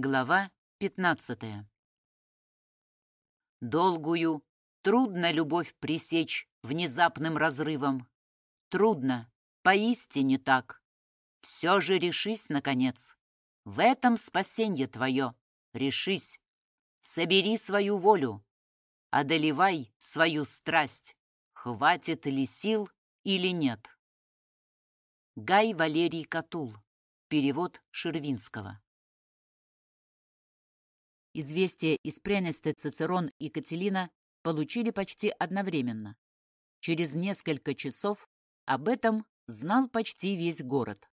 Глава 15 Долгую, трудно любовь пресечь внезапным разрывом. Трудно, поистине так. Все же решись, наконец. В этом спасенье твое. Решись. Собери свою волю. Одолевай свою страсть. Хватит ли сил или нет? Гай Валерий Катул. Перевод Шервинского. Известия из Пренесты Цицерон и Кателина получили почти одновременно. Через несколько часов об этом знал почти весь город.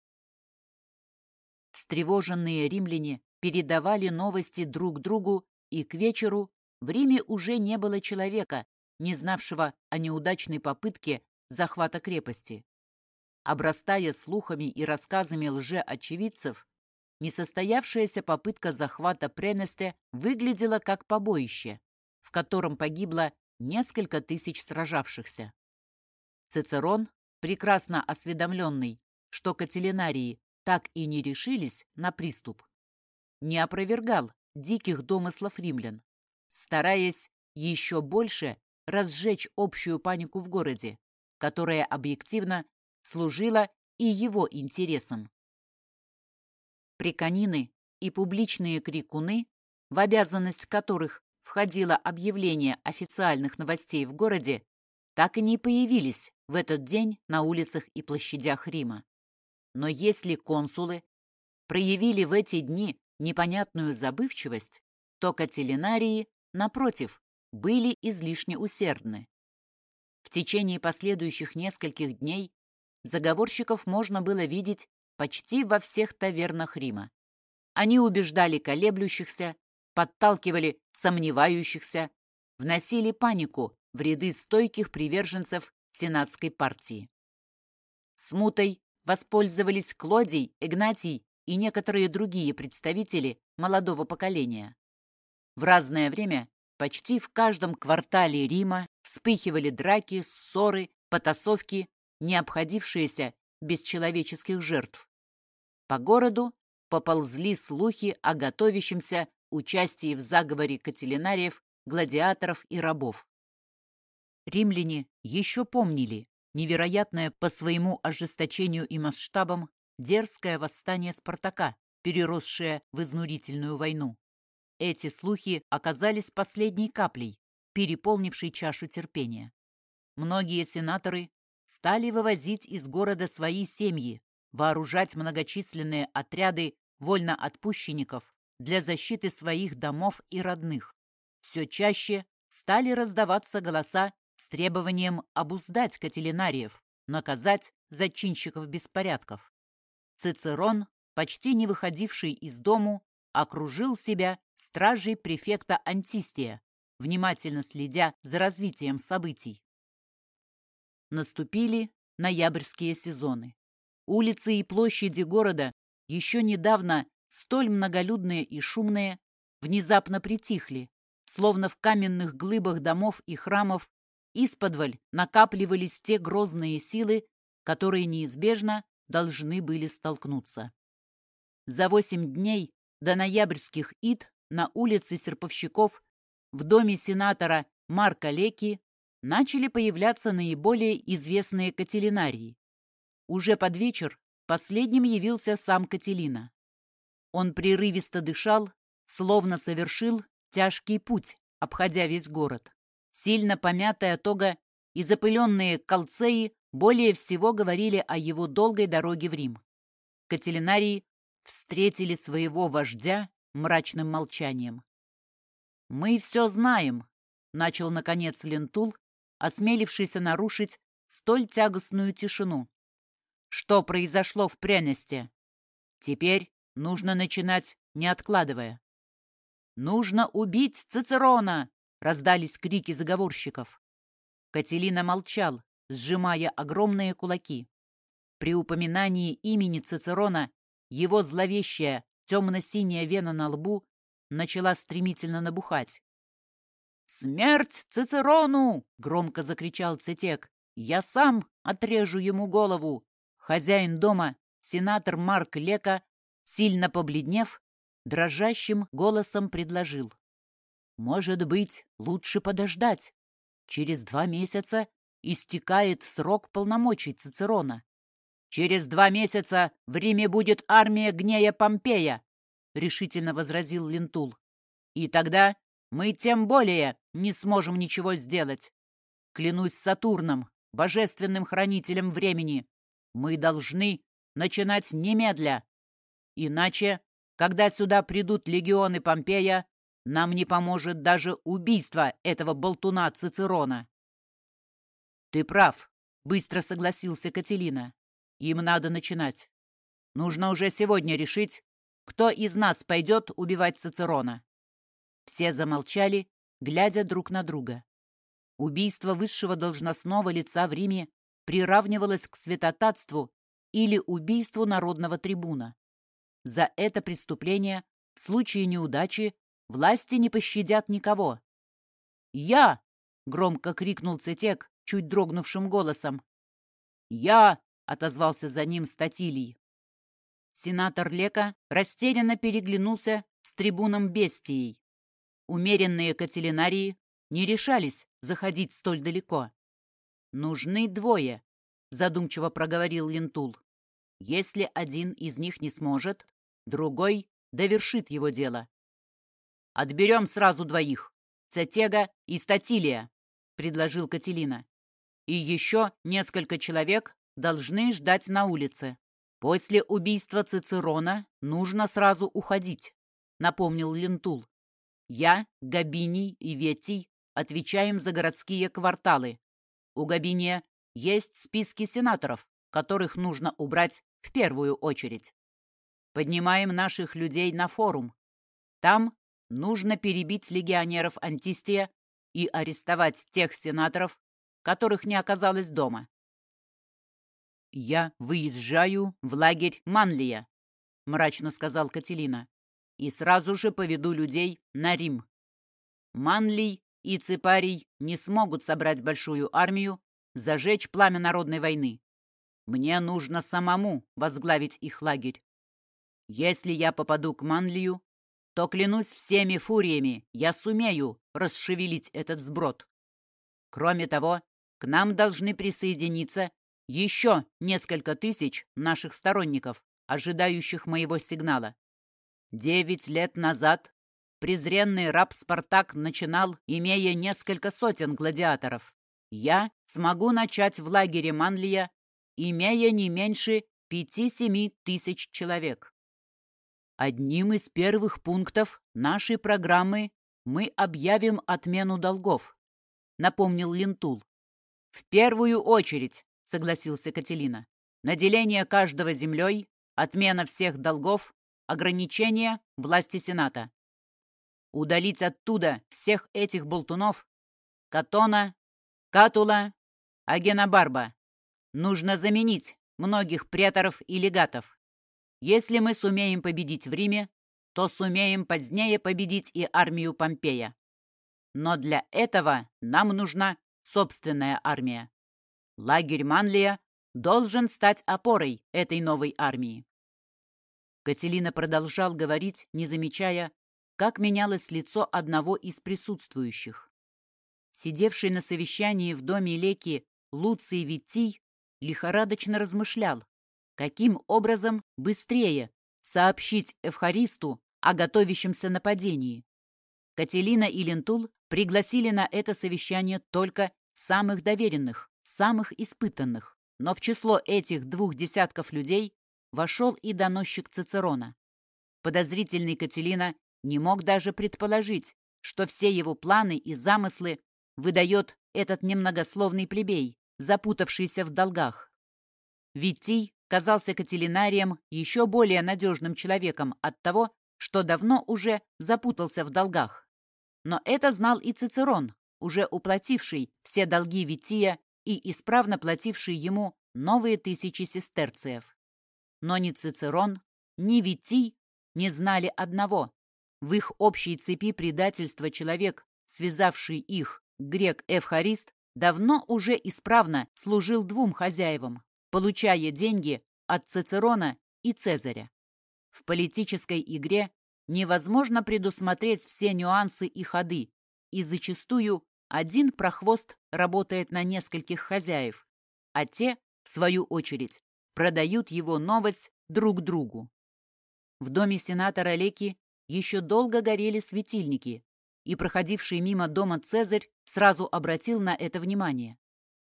Встревоженные римляне передавали новости друг другу, и к вечеру в Риме уже не было человека, не знавшего о неудачной попытке захвата крепости. Обрастая слухами и рассказами лжеочевидцев, Несостоявшаяся попытка захвата Пренесте выглядела как побоище, в котором погибло несколько тысяч сражавшихся. Цицерон, прекрасно осведомленный, что кателинарии так и не решились на приступ, не опровергал диких домыслов римлян, стараясь еще больше разжечь общую панику в городе, которая объективно служила и его интересам. Приканины и публичные крикуны, в обязанность которых входило объявление официальных новостей в городе, так и не появились в этот день на улицах и площадях Рима. Но если консулы проявили в эти дни непонятную забывчивость, то кателинарии, напротив, были излишне усердны. В течение последующих нескольких дней заговорщиков можно было видеть почти во всех тавернах Рима. Они убеждали колеблющихся, подталкивали сомневающихся, вносили панику в ряды стойких приверженцев сенатской партии. Смутой воспользовались Клодий, Игнатий и некоторые другие представители молодого поколения. В разное время почти в каждом квартале Рима вспыхивали драки, ссоры, потасовки, не обходившиеся без человеческих жертв. По городу поползли слухи о готовящемся участии в заговоре кателинариев, гладиаторов и рабов. Римляне еще помнили невероятное по своему ожесточению и масштабам дерзкое восстание Спартака, переросшее в изнурительную войну. Эти слухи оказались последней каплей, переполнившей чашу терпения. Многие сенаторы стали вывозить из города свои семьи, вооружать многочисленные отряды вольноотпущенников для защиты своих домов и родных. Все чаще стали раздаваться голоса с требованием обуздать кателинариев, наказать зачинщиков беспорядков. Цицерон, почти не выходивший из дому, окружил себя стражей префекта Антистия, внимательно следя за развитием событий. Наступили ноябрьские сезоны. Улицы и площади города, еще недавно столь многолюдные и шумные, внезапно притихли, словно в каменных глыбах домов и храмов исподволь накапливались те грозные силы, которые неизбежно должны были столкнуться. За восемь дней до ноябрьских ид на улице Серповщиков в доме сенатора Марка Леки начали появляться наиболее известные кателинарии. Уже под вечер последним явился сам Кателина. Он прерывисто дышал, словно совершил тяжкий путь, обходя весь город. Сильно помятая тога и запыленные колцеи более всего говорили о его долгой дороге в Рим. Кателинарии встретили своего вождя мрачным молчанием. «Мы все знаем», — начал, наконец, Лентул, осмелившийся нарушить столь тягостную тишину. Что произошло в пряности? Теперь нужно начинать, не откладывая. «Нужно убить Цицерона!» — раздались крики заговорщиков. Кателина молчал, сжимая огромные кулаки. При упоминании имени Цицерона его зловещая темно-синяя вена на лбу начала стремительно набухать. «Смерть Цицерону!» — громко закричал Цитек. «Я сам отрежу ему голову!» Хозяин дома, сенатор Марк Лека, сильно побледнев, дрожащим голосом предложил. «Может быть, лучше подождать. Через два месяца истекает срок полномочий Цицерона. Через два месяца в Риме будет армия Гнея Помпея», — решительно возразил Лентул. «И тогда мы тем более не сможем ничего сделать. Клянусь Сатурном, божественным хранителем времени, мы должны начинать немедля. Иначе, когда сюда придут легионы Помпея, нам не поможет даже убийство этого болтуна Цицерона. Ты прав, быстро согласился Кателина. Им надо начинать. Нужно уже сегодня решить, кто из нас пойдет убивать Цицерона. Все замолчали, глядя друг на друга. Убийство высшего должностного лица в Риме приравнивалось к святотатству или убийству народного трибуна. За это преступление в случае неудачи власти не пощадят никого. «Я!» — громко крикнул Цетек чуть дрогнувшим голосом. «Я!» — отозвался за ним Статилий. Сенатор Лека растерянно переглянулся с трибуном бестией. Умеренные кателинарии не решались заходить столь далеко. «Нужны двое», — задумчиво проговорил Лентул. «Если один из них не сможет, другой довершит его дело». «Отберем сразу двоих, Цетега и Статилия», — предложил Кателина. «И еще несколько человек должны ждать на улице. После убийства Цицерона нужно сразу уходить», — напомнил Лентул. «Я, Габиний и Ветий отвечаем за городские кварталы, у Габиния есть списки сенаторов, которых нужно убрать в первую очередь. Поднимаем наших людей на форум. Там нужно перебить легионеров Антистия и арестовать тех сенаторов, которых не оказалось дома. «Я выезжаю в лагерь Манлия», — мрачно сказал Кателина, «и сразу же поведу людей на Рим. Манлий и Ципарий не смогут собрать большую армию, зажечь пламя народной войны. Мне нужно самому возглавить их лагерь. Если я попаду к Манлию, то, клянусь всеми фуриями, я сумею расшевелить этот сброд. Кроме того, к нам должны присоединиться еще несколько тысяч наших сторонников, ожидающих моего сигнала. Девять лет назад презренный раб Спартак начинал, имея несколько сотен гладиаторов. Я смогу начать в лагере Манлия, имея не меньше пяти-семи тысяч человек. Одним из первых пунктов нашей программы мы объявим отмену долгов, напомнил Лентул. В первую очередь, согласился Кателина, наделение каждого землей, отмена всех долгов, ограничение власти Сената удалить оттуда всех этих болтунов, Катона, Катула, Агенабарба. Нужно заменить многих преторов и легатов. Если мы сумеем победить в Риме, то сумеем позднее победить и армию Помпея. Но для этого нам нужна собственная армия. Лагерь Манлия должен стать опорой этой новой армии. Кателина продолжал говорить, не замечая, как менялось лицо одного из присутствующих. Сидевший на совещании в доме Леки Луций Витий лихорадочно размышлял, каким образом быстрее сообщить Эвхаристу о готовящемся нападении. Кателина и Лентул пригласили на это совещание только самых доверенных, самых испытанных, но в число этих двух десятков людей вошел и доносчик Цицерона. Подозрительный Кателина не мог даже предположить, что все его планы и замыслы выдает этот немногословный плебей, запутавшийся в долгах. Витий казался Кателинарием еще более надежным человеком от того, что давно уже запутался в долгах. Но это знал и Цицерон, уже уплативший все долги Вития и исправно плативший ему новые тысячи сестерциев. Но ни Цицерон, ни Витий не знали одного, в их общей цепи предательства человек, связавший их, грек Эвхарист, давно уже исправно служил двум хозяевам, получая деньги от Цицерона и Цезаря. В политической игре невозможно предусмотреть все нюансы и ходы, и зачастую один прохвост работает на нескольких хозяев, а те, в свою очередь, продают его новость друг другу. В доме сенатора Леки еще долго горели светильники, и проходивший мимо дома Цезарь сразу обратил на это внимание.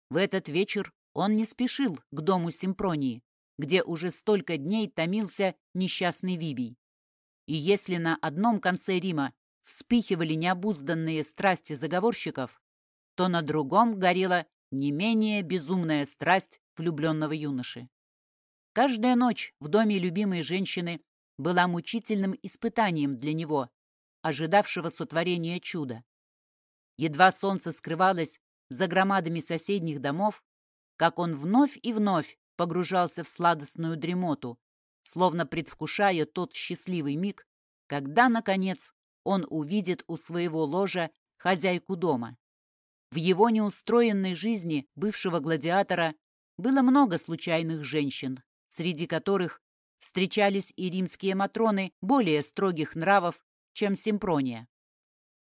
В этот вечер он не спешил к дому Симпронии, где уже столько дней томился несчастный Вибий. И если на одном конце Рима вспыхивали необузданные страсти заговорщиков, то на другом горела не менее безумная страсть влюбленного юноши. Каждая ночь в доме любимой женщины была мучительным испытанием для него, ожидавшего сотворения чуда. Едва солнце скрывалось за громадами соседних домов, как он вновь и вновь погружался в сладостную дремоту, словно предвкушая тот счастливый миг, когда, наконец, он увидит у своего ложа хозяйку дома. В его неустроенной жизни бывшего гладиатора было много случайных женщин, среди которых встречались и римские матроны более строгих нравов, чем Симпрония.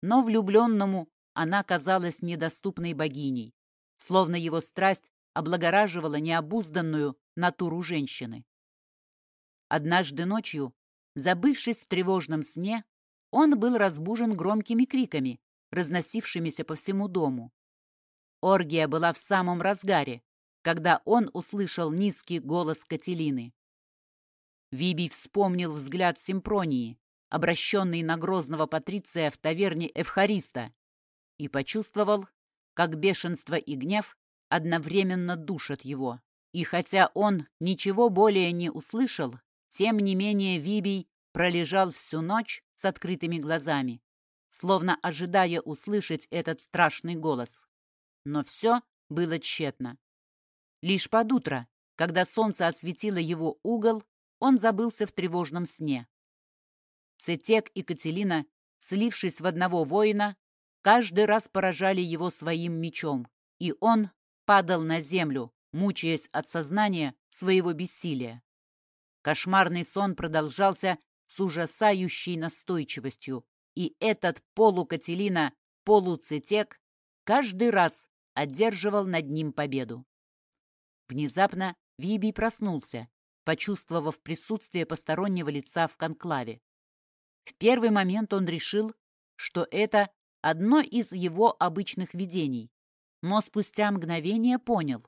Но влюбленному она казалась недоступной богиней, словно его страсть облагораживала необузданную натуру женщины. Однажды ночью, забывшись в тревожном сне, он был разбужен громкими криками, разносившимися по всему дому. Оргия была в самом разгаре, когда он услышал низкий голос Кателины. Вибий вспомнил взгляд Симпронии, обращенный на грозного патриция в таверне Эвхариста, и почувствовал, как бешенство и гнев одновременно душат его. И хотя он ничего более не услышал, тем не менее Вибий пролежал всю ночь с открытыми глазами, словно ожидая услышать этот страшный голос. Но все было тщетно. Лишь под утро, когда солнце осветило его угол, он забылся в тревожном сне. Цетек и Кателина, слившись в одного воина, каждый раз поражали его своим мечом, и он падал на землю, мучаясь от сознания своего бессилия. Кошмарный сон продолжался с ужасающей настойчивостью, и этот полукателина, полуцетек каждый раз одерживал над ним победу. Внезапно Вибий проснулся, почувствовав присутствие постороннего лица в конклаве. В первый момент он решил, что это одно из его обычных видений, но спустя мгновение понял,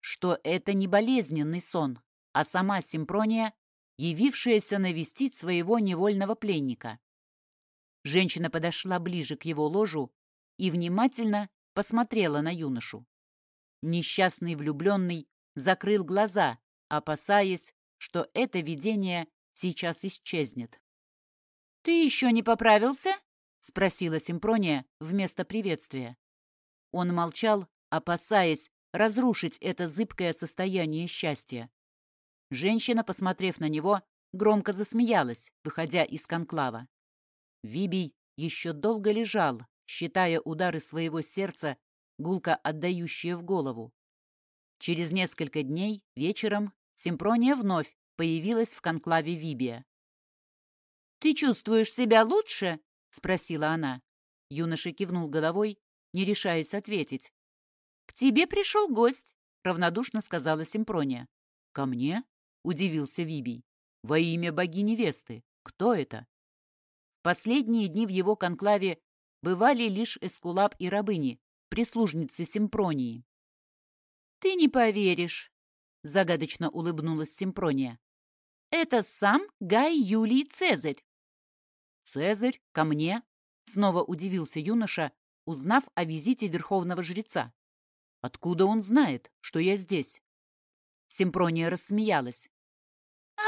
что это не болезненный сон, а сама Симпрония, явившаяся навестить своего невольного пленника. Женщина подошла ближе к его ложу и внимательно посмотрела на юношу. Несчастный влюбленный закрыл глаза, опасаясь, что это видение сейчас исчезнет. «Ты еще не поправился?» — спросила Симпрония вместо приветствия. Он молчал, опасаясь разрушить это зыбкое состояние счастья. Женщина, посмотрев на него, громко засмеялась, выходя из конклава. Вибий еще долго лежал, считая удары своего сердца, гулко отдающие в голову. Через несколько дней, вечером, Симпрония вновь появилась в конклаве Вибия. «Ты чувствуешь себя лучше?» — спросила она. Юноша кивнул головой, не решаясь ответить. «К тебе пришел гость», — равнодушно сказала Симпрония. «Ко мне?» — удивился Вибий. «Во имя богини Весты. Кто это?» Последние дни в его конклаве бывали лишь Эскулап и рабыни, прислужницы Симпронии. «Ты не поверишь», — загадочно улыбнулась Симпрония. «Это сам Гай Юлий Цезарь. «Цезарь? Ко мне?» — снова удивился юноша, узнав о визите верховного жреца. «Откуда он знает, что я здесь?» Симпрония рассмеялась.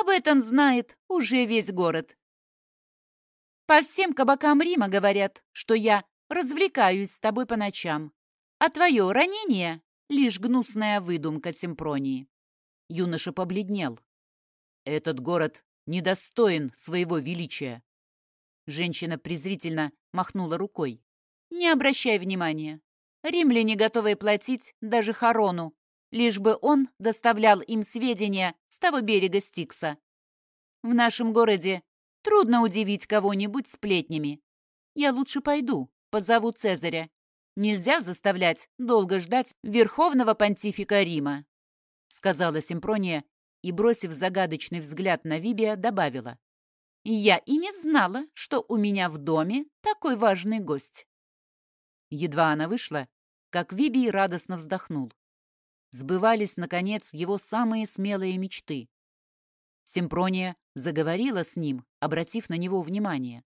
«Об этом знает уже весь город. По всем кабакам Рима говорят, что я развлекаюсь с тобой по ночам, а твое ранение — лишь гнусная выдумка Симпронии». Юноша побледнел. «Этот город недостоин своего величия», Женщина презрительно махнула рукой. «Не обращай внимания. Римляне готовы платить даже Харону, лишь бы он доставлял им сведения с того берега Стикса. В нашем городе Трудно удивить кого-нибудь сплетнями. Я лучше пойду, позову Цезаря. Нельзя заставлять долго ждать верховного понтифика Рима», — сказала Симпрония и, бросив загадочный взгляд на Вибия, добавила. «Я и не знала, что у меня в доме такой важный гость». Едва она вышла, как Вибий радостно вздохнул. Сбывались, наконец, его самые смелые мечты. Симпрония заговорила с ним, обратив на него внимание.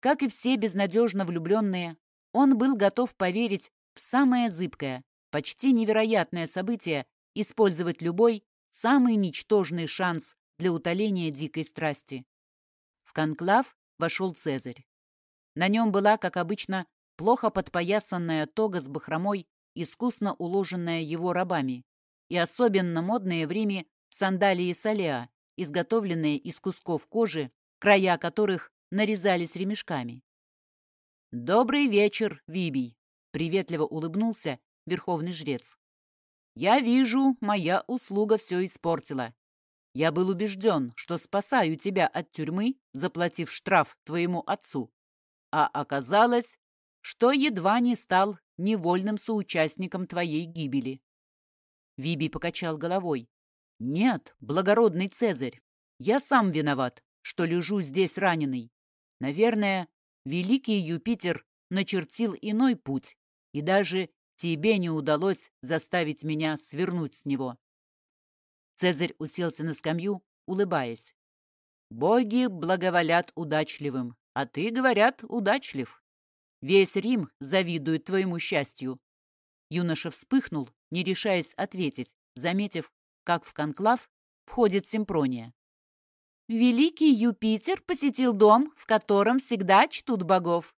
Как и все безнадежно влюбленные, он был готов поверить в самое зыбкое, почти невероятное событие, использовать любой, самый ничтожный шанс для утоления дикой страсти. В конклав вошел Цезарь. На нем была, как обычно, плохо подпоясанная тога с бахромой, искусно уложенная его рабами, и особенно модные в Риме сандалии солеа, изготовленные из кусков кожи, края которых нарезались ремешками. «Добрый вечер, Вибий!» — приветливо улыбнулся верховный жрец. «Я вижу, моя услуга все испортила. Я был убежден, что спасаю тебя от тюрьмы, заплатив штраф твоему отцу. А оказалось, что едва не стал невольным соучастником твоей гибели». Вибий покачал головой. «Нет, благородный Цезарь, я сам виноват, что лежу здесь раненый. Наверное, великий Юпитер начертил иной путь, и даже тебе не удалось заставить меня свернуть с него». Цезарь уселся на скамью, улыбаясь. «Боги благоволят удачливым, а ты, говорят, удачлив. Весь Рим завидует твоему счастью». Юноша вспыхнул, не решаясь ответить, заметив, как в конклав входит Симпрония. «Великий Юпитер посетил дом, в котором всегда чтут богов.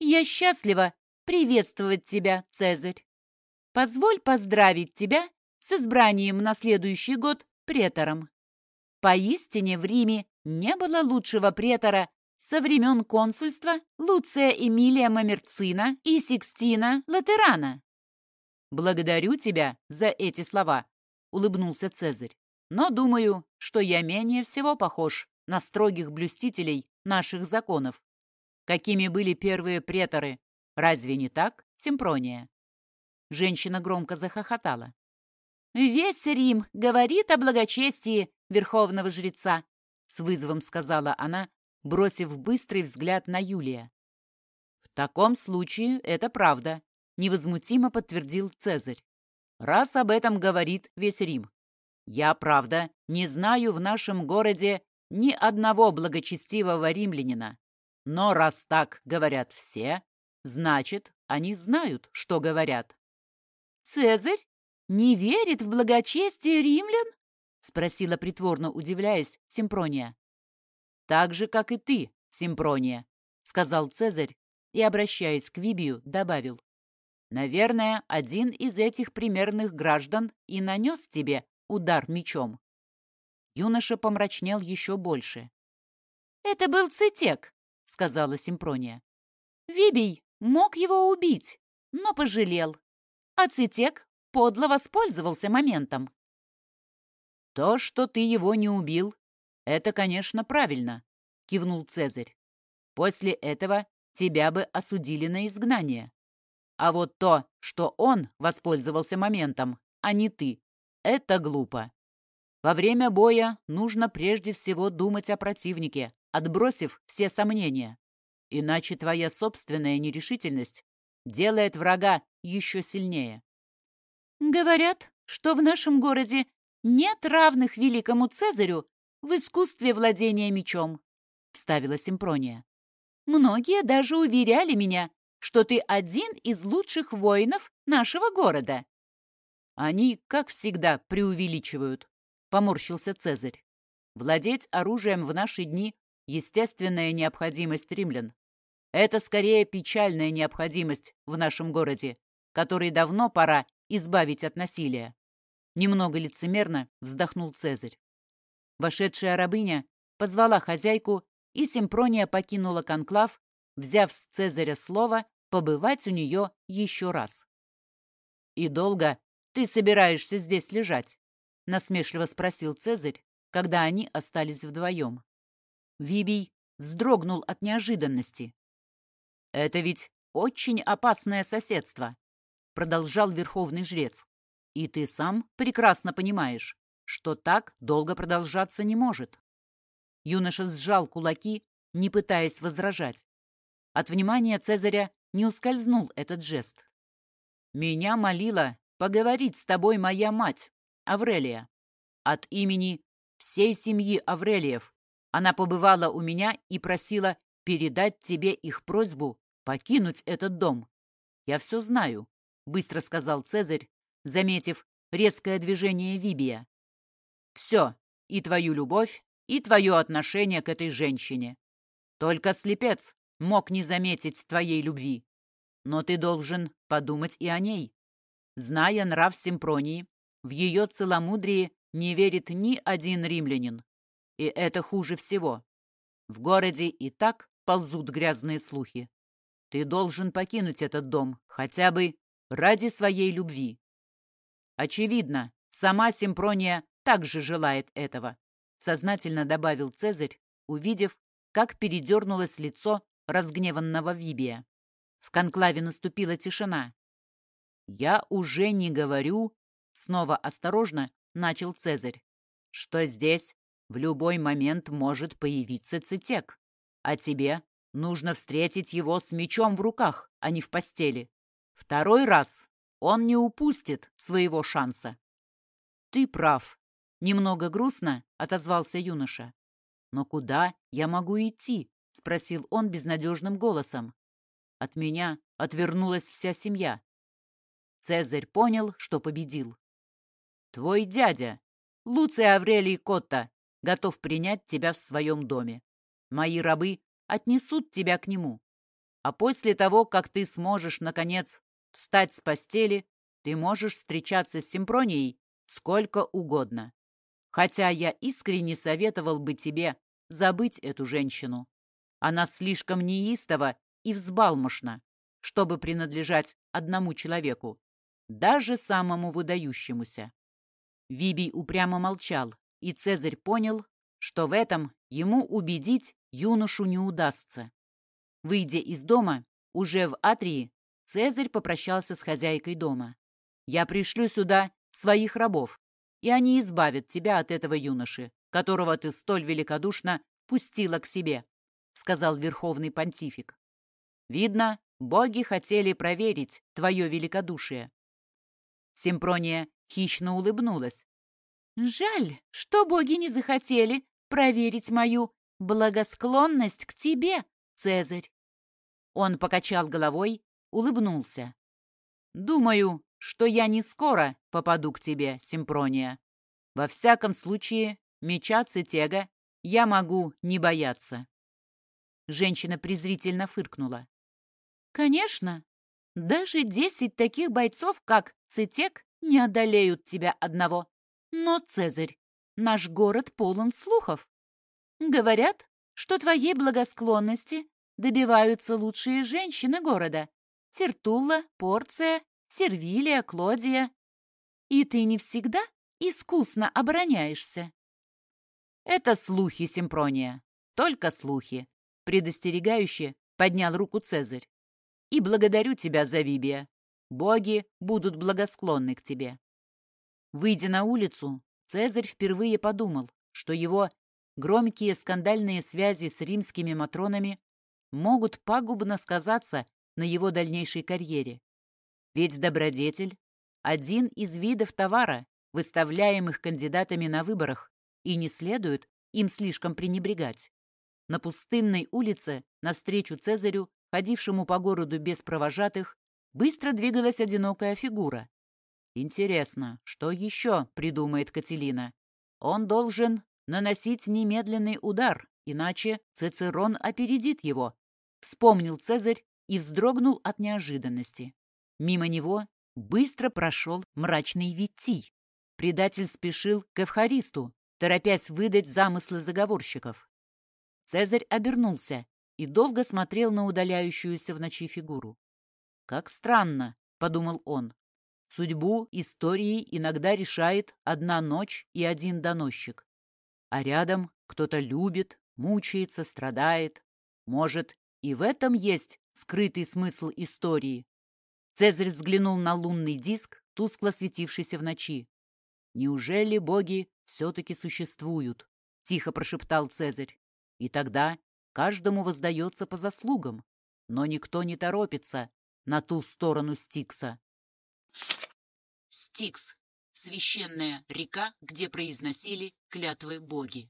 Я счастлива приветствовать тебя, Цезарь. Позволь поздравить тебя с избранием на следующий год претором. Поистине в Риме не было лучшего претора со времен консульства Луция Эмилия Мамерцина и Сикстина Латерана. «Благодарю тебя за эти слова», — улыбнулся Цезарь. «Но думаю, что я менее всего похож на строгих блюстителей наших законов. Какими были первые преторы? Разве не так, Симпрония?» Женщина громко захохотала. «Весь Рим говорит о благочестии верховного жреца», — с вызовом сказала она, бросив быстрый взгляд на Юлия. «В таком случае это правда», невозмутимо подтвердил Цезарь. «Раз об этом говорит весь Рим. Я, правда, не знаю в нашем городе ни одного благочестивого римлянина. Но раз так говорят все, значит, они знают, что говорят». «Цезарь не верит в благочестие римлян?» — спросила притворно удивляясь Симпрония. «Так же, как и ты, Симпрония», — сказал Цезарь и, обращаясь к Вибию, добавил. Наверное, один из этих примерных граждан и нанес тебе удар мечом. Юноша помрачнел еще больше. «Это был Цитек», — сказала Симпрония. «Вибий мог его убить, но пожалел, а Цитек подло воспользовался моментом». «То, что ты его не убил, это, конечно, правильно», — кивнул Цезарь. «После этого тебя бы осудили на изгнание. А вот то, что он воспользовался моментом, а не ты, это глупо. Во время боя нужно прежде всего думать о противнике, отбросив все сомнения. Иначе твоя собственная нерешительность делает врага еще сильнее. Говорят, что в нашем городе нет равных великому Цезарю в искусстве владения мечом, — вставила Симпрония. Многие даже уверяли меня, что ты один из лучших воинов нашего города». «Они, как всегда, преувеличивают», — поморщился Цезарь. «Владеть оружием в наши дни — естественная необходимость римлян. Это скорее печальная необходимость в нашем городе, который давно пора избавить от насилия». Немного лицемерно вздохнул Цезарь. Вошедшая рабыня позвала хозяйку, и Симпрония покинула конклав, взяв с Цезаря слово побывать у нее еще раз. «И долго ты собираешься здесь лежать?» — насмешливо спросил Цезарь, когда они остались вдвоем. Вибий вздрогнул от неожиданности. «Это ведь очень опасное соседство», — продолжал верховный жрец. «И ты сам прекрасно понимаешь, что так долго продолжаться не может». Юноша сжал кулаки, не пытаясь возражать. От внимания Цезаря не ускользнул этот жест. «Меня молила поговорить с тобой моя мать, Аврелия. От имени всей семьи Аврелиев она побывала у меня и просила передать тебе их просьбу покинуть этот дом. Я все знаю», — быстро сказал Цезарь, заметив резкое движение Вибия. «Все, и твою любовь, и твое отношение к этой женщине. Только слепец мог не заметить твоей любви. Но ты должен подумать и о ней. Зная нрав Симпронии, в ее целомудрии не верит ни один римлянин. И это хуже всего. В городе и так ползут грязные слухи. Ты должен покинуть этот дом, хотя бы ради своей любви. Очевидно, сама Симпрония также желает этого, сознательно добавил Цезарь, увидев, как передернулось лицо разгневанного Вибия. В конклаве наступила тишина. «Я уже не говорю», — снова осторожно начал Цезарь, «что здесь в любой момент может появиться цитек, а тебе нужно встретить его с мечом в руках, а не в постели. Второй раз он не упустит своего шанса». «Ты прав», — немного грустно отозвался юноша. «Но куда я могу идти?» — спросил он безнадежным голосом. От меня отвернулась вся семья. Цезарь понял, что победил. «Твой дядя, Луций Аврелий Котта, готов принять тебя в своем доме. Мои рабы отнесут тебя к нему. А после того, как ты сможешь, наконец, встать с постели, ты можешь встречаться с Симпронией сколько угодно. Хотя я искренне советовал бы тебе забыть эту женщину. Она слишком неистова и взбалмошна, чтобы принадлежать одному человеку, даже самому выдающемуся. Вибий упрямо молчал, и Цезарь понял, что в этом ему убедить юношу не удастся. Выйдя из дома, уже в Атрии, Цезарь попрощался с хозяйкой дома. «Я пришлю сюда своих рабов, и они избавят тебя от этого юноши, которого ты столь великодушно пустила к себе», — сказал верховный понтифик. «Видно, боги хотели проверить твое великодушие». Симпрония хищно улыбнулась. «Жаль, что боги не захотели проверить мою благосклонность к тебе, Цезарь». Он покачал головой, улыбнулся. «Думаю, что я не скоро попаду к тебе, Симпрония. Во всяком случае, меча Цитега я могу не бояться». Женщина презрительно фыркнула. «Конечно. Даже десять таких бойцов, как Цитек, не одолеют тебя одного. Но, Цезарь, наш город полон слухов. Говорят, что твоей благосклонности добиваются лучшие женщины города. Тертула, Порция, Сервилия, Клодия. И ты не всегда искусно обороняешься. Это слухи, Симпрония. Только слухи. Предостерегающе поднял руку Цезарь. И благодарю тебя, Завибия. Боги будут благосклонны к тебе. Выйдя на улицу, Цезарь впервые подумал, что его громкие скандальные связи с римскими матронами могут пагубно сказаться на его дальнейшей карьере. Ведь добродетель – один из видов товара, выставляемых кандидатами на выборах, и не следует им слишком пренебрегать. На пустынной улице, навстречу Цезарю, ходившему по городу без провожатых, быстро двигалась одинокая фигура. Интересно, что еще придумает Кателина? Он должен наносить немедленный удар, иначе Цицерон опередит его. Вспомнил Цезарь и вздрогнул от неожиданности. Мимо него быстро прошел мрачный Витий. Предатель спешил к Эвхаристу, торопясь выдать замыслы заговорщиков. Цезарь обернулся и долго смотрел на удаляющуюся в ночи фигуру. «Как странно», — подумал он. «Судьбу истории иногда решает одна ночь и один доносчик. А рядом кто-то любит, мучается, страдает. Может, и в этом есть скрытый смысл истории. Цезарь взглянул на лунный диск, тускло светившийся в ночи. «Неужели боги все-таки существуют?» — тихо прошептал Цезарь. «И тогда каждому воздается по заслугам, но никто не торопится на ту сторону Стикса». Стикс — священная река, где произносили клятвы боги.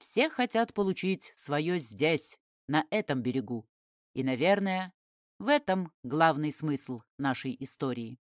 Все хотят получить свое здесь, на этом берегу. И, наверное, в этом главный смысл нашей истории.